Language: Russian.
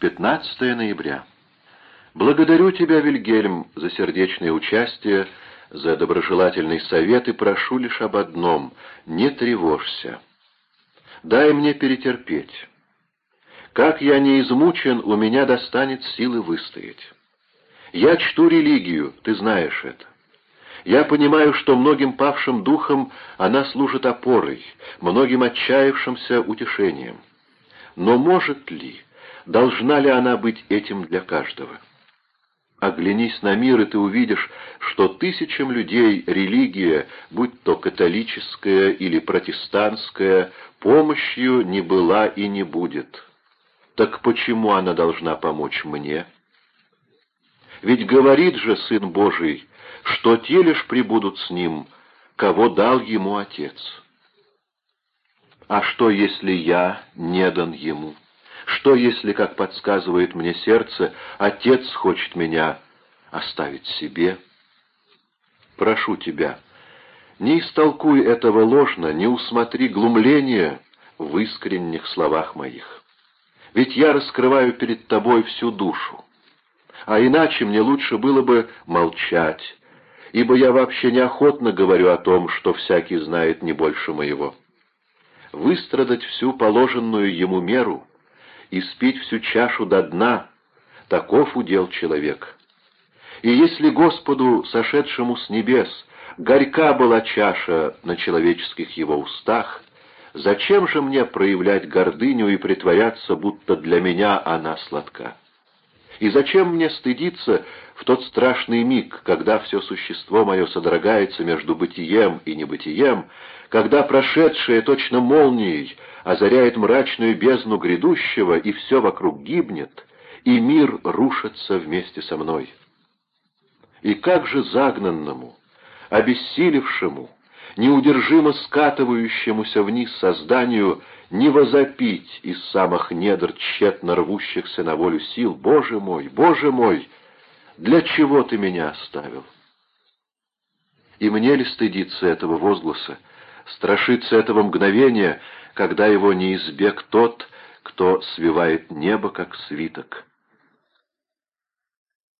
15 ноября. Благодарю тебя, Вильгельм, за сердечное участие, за доброжелательный совет и прошу лишь об одном — не тревожься. Дай мне перетерпеть. Как я не измучен, у меня достанет силы выстоять. Я чту религию, ты знаешь это. Я понимаю, что многим павшим духам она служит опорой, многим отчаявшимся утешением. Но может ли, Должна ли она быть этим для каждого? Оглянись на мир, и ты увидишь, что тысячам людей религия, будь то католическая или протестантская, помощью не была и не будет. Так почему она должна помочь мне? Ведь говорит же Сын Божий, что те лишь прибудут с Ним, кого дал Ему Отец. А что, если я не дан Ему? Что, если, как подсказывает мне сердце, отец хочет меня оставить себе? Прошу тебя, не истолкуй этого ложно, не усмотри глумления в искренних словах моих. Ведь я раскрываю перед тобой всю душу. А иначе мне лучше было бы молчать, ибо я вообще неохотно говорю о том, что всякий знает не больше моего. Выстрадать всю положенную ему меру — и спить всю чашу до дна, таков удел человек. И если Господу, сошедшему с небес, горька была чаша на человеческих его устах, зачем же мне проявлять гордыню и притворяться, будто для меня она сладка? И зачем мне стыдиться в тот страшный миг, когда все существо мое содрогается между бытием и небытием, когда прошедшее точно молнией озаряет мрачную бездну грядущего, и все вокруг гибнет, и мир рушится вместе со мной. И как же загнанному, обессилевшему, неудержимо скатывающемуся вниз созданию не возопить из самых недр тщетно рвущихся на волю сил, «Боже мой, Боже мой, для чего ты меня оставил?» И мне ли стыдиться этого возгласа, страшиться этого мгновения, когда его не избег тот, кто свивает небо, как свиток.